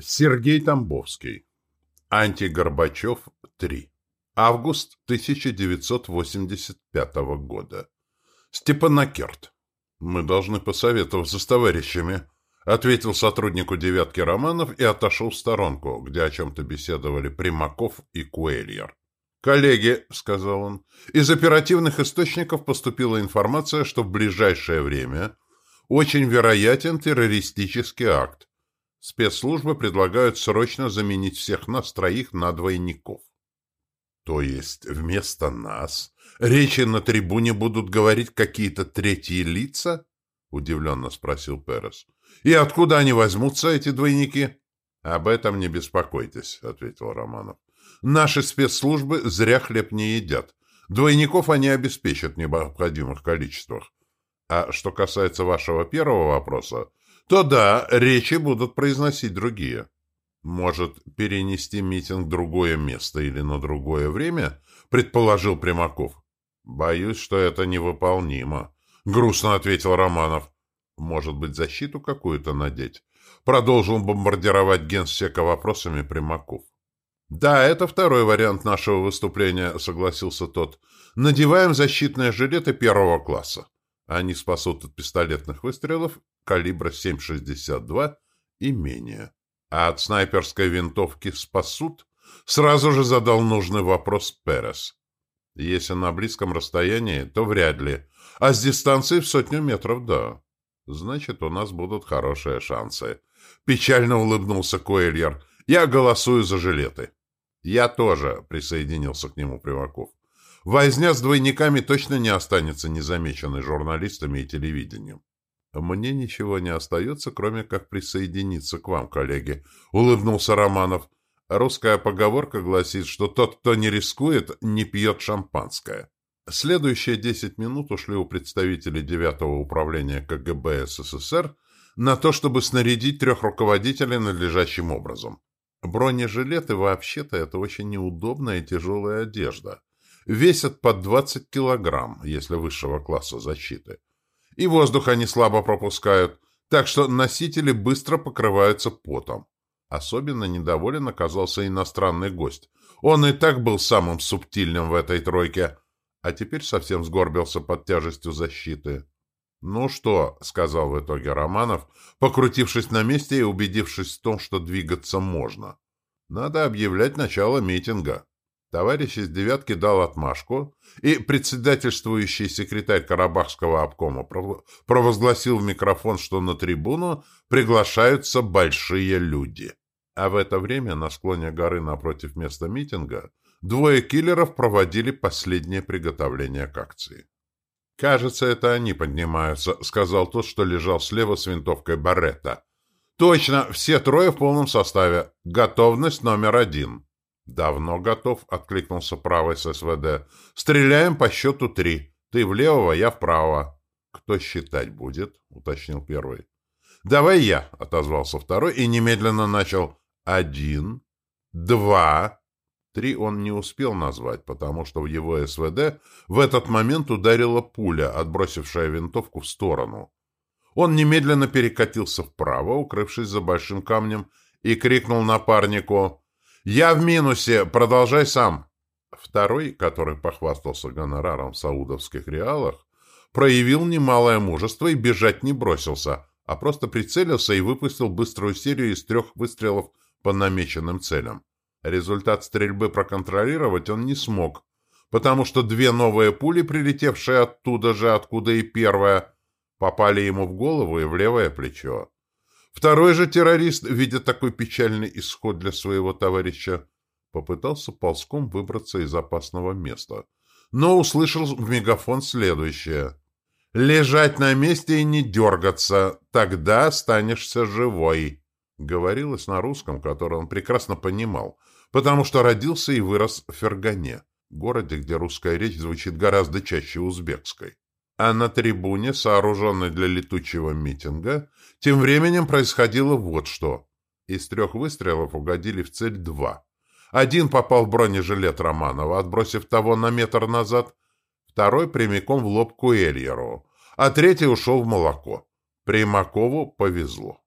Сергей Тамбовский. Антигорбачев 3. Август 1985 года. Степанакерт. «Мы должны посоветоваться с товарищами», — ответил сотруднику «девятки» Романов и отошел в сторонку, где о чем-то беседовали Примаков и Куэльер. «Коллеги», — сказал он, — «из оперативных источников поступила информация, что в ближайшее время очень вероятен террористический акт. Спецслужбы предлагают срочно заменить всех нас троих на двойников. То есть вместо нас речи на трибуне будут говорить какие-то третьи лица? Удивленно спросил Перес. И откуда они возьмутся, эти двойники? Об этом не беспокойтесь, ответил Романов. Наши спецслужбы зря хлеб не едят. Двойников они обеспечат в необходимых количествах. А что касается вашего первого вопроса, то да, речи будут произносить другие. Может, перенести митинг в другое место или на другое время? Предположил Примаков. Боюсь, что это невыполнимо. Грустно ответил Романов. Может быть, защиту какую-то надеть? Продолжил бомбардировать генсека вопросами Примаков. «Да, это второй вариант нашего выступления», — согласился тот. «Надеваем защитные жилеты первого класса. Они спасут от пистолетных выстрелов калибра 7,62 и менее. А от снайперской винтовки спасут? Сразу же задал нужный вопрос Перес. Если на близком расстоянии, то вряд ли. А с дистанции в сотню метров – да. Значит, у нас будут хорошие шансы. Печально улыбнулся Коэльер. Я голосую за жилеты. Я тоже, присоединился к нему Приваков. Возня с двойниками точно не останется незамеченной журналистами и телевидением. «Мне ничего не остается, кроме как присоединиться к вам, коллеги», — улыбнулся Романов. Русская поговорка гласит, что тот, кто не рискует, не пьет шампанское. Следующие десять минут ушли у представителей девятого управления КГБ СССР на то, чтобы снарядить трех руководителей надлежащим образом. Бронежилеты вообще-то это очень неудобная и тяжелая одежда. Весят под 20 килограмм, если высшего класса защиты и воздух они слабо пропускают, так что носители быстро покрываются потом. Особенно недоволен оказался иностранный гость. Он и так был самым субтильным в этой тройке, а теперь совсем сгорбился под тяжестью защиты. «Ну что», — сказал в итоге Романов, покрутившись на месте и убедившись в том, что двигаться можно. «Надо объявлять начало митинга». Товарищ из «девятки» дал отмашку, и председательствующий секретарь Карабахского обкома провозгласил в микрофон, что на трибуну приглашаются большие люди. А в это время на склоне горы напротив места митинга двое киллеров проводили последнее приготовление к акции. «Кажется, это они поднимаются», — сказал тот, что лежал слева с винтовкой Барретта. «Точно, все трое в полном составе. Готовность номер один». «Давно готов», — откликнулся правый с СВД. «Стреляем по счету три. Ты влево, я вправо». «Кто считать будет?» — уточнил первый. «Давай я», — отозвался второй и немедленно начал. «Один, два...» Три он не успел назвать, потому что в его СВД в этот момент ударила пуля, отбросившая винтовку в сторону. Он немедленно перекатился вправо, укрывшись за большим камнем, и крикнул напарнику «Я в минусе, продолжай сам». Второй, который похвастался гонораром в саудовских реалах, проявил немалое мужество и бежать не бросился, а просто прицелился и выпустил быструю серию из трех выстрелов по намеченным целям. Результат стрельбы проконтролировать он не смог, потому что две новые пули, прилетевшие оттуда же, откуда и первая, попали ему в голову и в левое плечо. Второй же террорист, видя такой печальный исход для своего товарища, попытался ползком выбраться из опасного места, но услышал в мегафон следующее. «Лежать на месте и не дергаться, тогда останешься живой», — говорилось на русском, который он прекрасно понимал, потому что родился и вырос в Фергане, городе, где русская речь звучит гораздо чаще узбекской. А на трибуне, сооруженной для летучего митинга, тем временем происходило вот что. Из трех выстрелов угодили в цель два. Один попал в бронежилет Романова, отбросив того на метр назад, второй прямиком в лоб Куэльеру, а третий ушел в молоко. Примакову повезло.